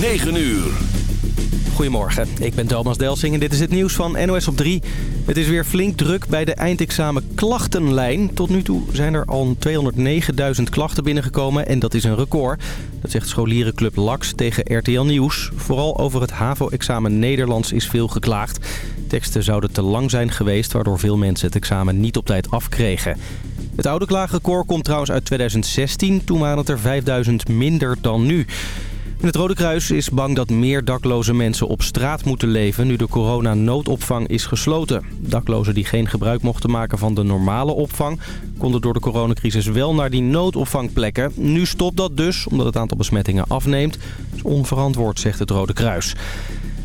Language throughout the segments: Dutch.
9 uur. Goedemorgen, ik ben Thomas Delsing en dit is het nieuws van NOS op 3. Het is weer flink druk bij de eindexamen klachtenlijn. Tot nu toe zijn er al 209.000 klachten binnengekomen en dat is een record. Dat zegt scholierenclub LAX tegen RTL Nieuws. Vooral over het HAVO-examen Nederlands is veel geklaagd. Teksten zouden te lang zijn geweest, waardoor veel mensen het examen niet op tijd afkregen. Het oude klaagrecord komt trouwens uit 2016. Toen waren het er 5000 minder dan nu. Het Rode Kruis is bang dat meer dakloze mensen op straat moeten leven... nu de corona-noodopvang is gesloten. Daklozen die geen gebruik mochten maken van de normale opvang... konden door de coronacrisis wel naar die noodopvangplekken. Nu stopt dat dus, omdat het aantal besmettingen afneemt. Dat is onverantwoord, zegt het Rode Kruis.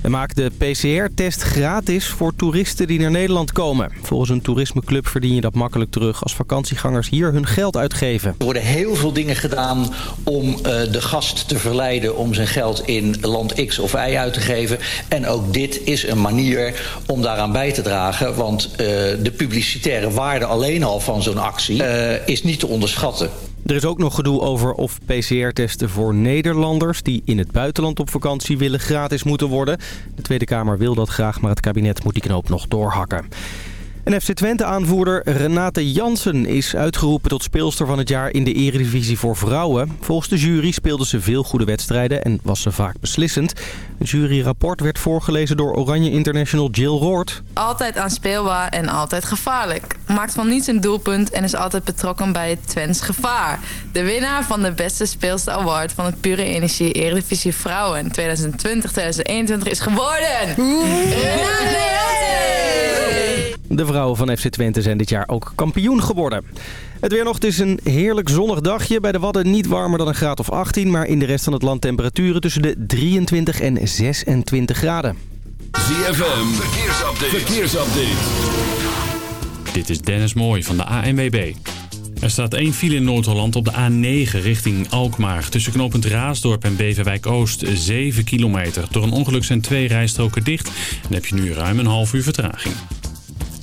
En maakt de PCR-test gratis voor toeristen die naar Nederland komen. Volgens een toerismeclub verdien je dat makkelijk terug als vakantiegangers hier hun geld uitgeven. Er worden heel veel dingen gedaan om uh, de gast te verleiden om zijn geld in land X of Y uit te geven. En ook dit is een manier om daaraan bij te dragen. Want uh, de publicitaire waarde alleen al van zo'n actie uh, is niet te onderschatten. Er is ook nog gedoe over of PCR-testen voor Nederlanders... die in het buitenland op vakantie willen gratis moeten worden. De Tweede Kamer wil dat graag, maar het kabinet moet die knoop nog doorhakken. En FC Twente-aanvoerder Renate Jansen is uitgeroepen tot speelster van het jaar in de eredivisie voor vrouwen. Volgens de jury speelde ze veel goede wedstrijden en was ze vaak beslissend. Het juryrapport werd voorgelezen door Oranje International Jill Roord. Altijd aanspeelbaar en altijd gevaarlijk. Maakt van niets een doelpunt en is altijd betrokken bij het Twents gevaar. De winnaar van de beste speelster award van het Pure Energie Eredivisie Vrouwen 2020-2021 is geworden... Renate Jansen! De vrouwen van FC Twente zijn dit jaar ook kampioen geworden. Het weer nog, het is een heerlijk zonnig dagje. Bij de Wadden niet warmer dan een graad of 18, maar in de rest van het land temperaturen tussen de 23 en 26 graden. ZFM, verkeersupdate. verkeersupdate. Dit is Dennis Mooij van de ANWB. Er staat één file in Noord-Holland op de A9 richting Alkmaar. Tussen knooppunt Raasdorp en Beverwijk Oost 7 kilometer. Door een ongeluk zijn twee rijstroken dicht en heb je nu ruim een half uur vertraging.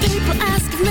people ask me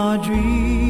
my dreams.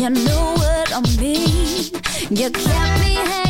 You know what I mean. You kept me hanging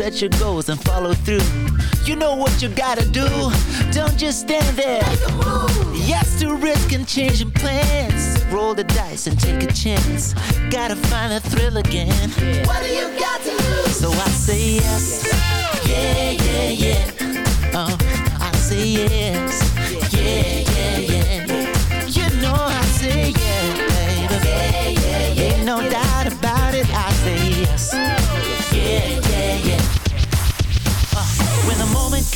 Set your goals and follow through. You know what you gotta do. Don't just stand there. Yes to risk and changing plans. Roll the dice and take a chance. Gotta find the thrill again. What do you got to lose? So I say yes. Yeah, yeah, yeah. Oh, I say yes. Yeah, yeah, yeah. You know I say yeah, baby. Yeah, yeah, yeah. Ain't no doubt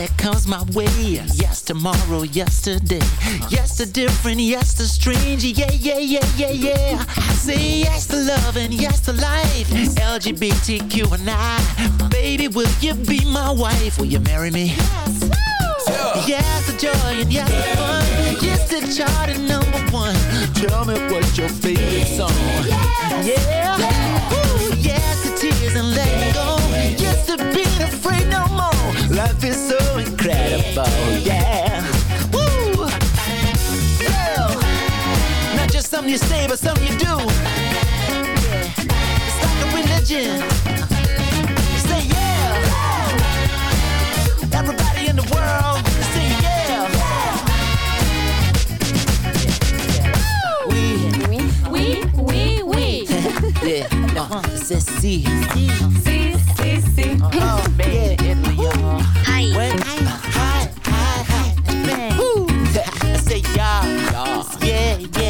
That comes my way. Yes, tomorrow, yesterday. Yes to different, yes to strange. Yeah, yeah, yeah, yeah, yeah. I say yes to love and yes to life. LGBTQ and I. Baby, will you be my wife? Will you marry me? Yes yes to joy and yes to fun. Yes to chart and number one. Tell me what's your favorite song. Yeah. Ooh, to being afraid no more. Life is so incredible. Yeah. Woo. Well, not just something you say, but something you do. It's like a religion. Say yeah. Everybody in the world, say yeah. We, Oui, oui, oui. yeah, uh, c'est si. Si, Oh, uh-huh. baby, When. Say yeah, yeah.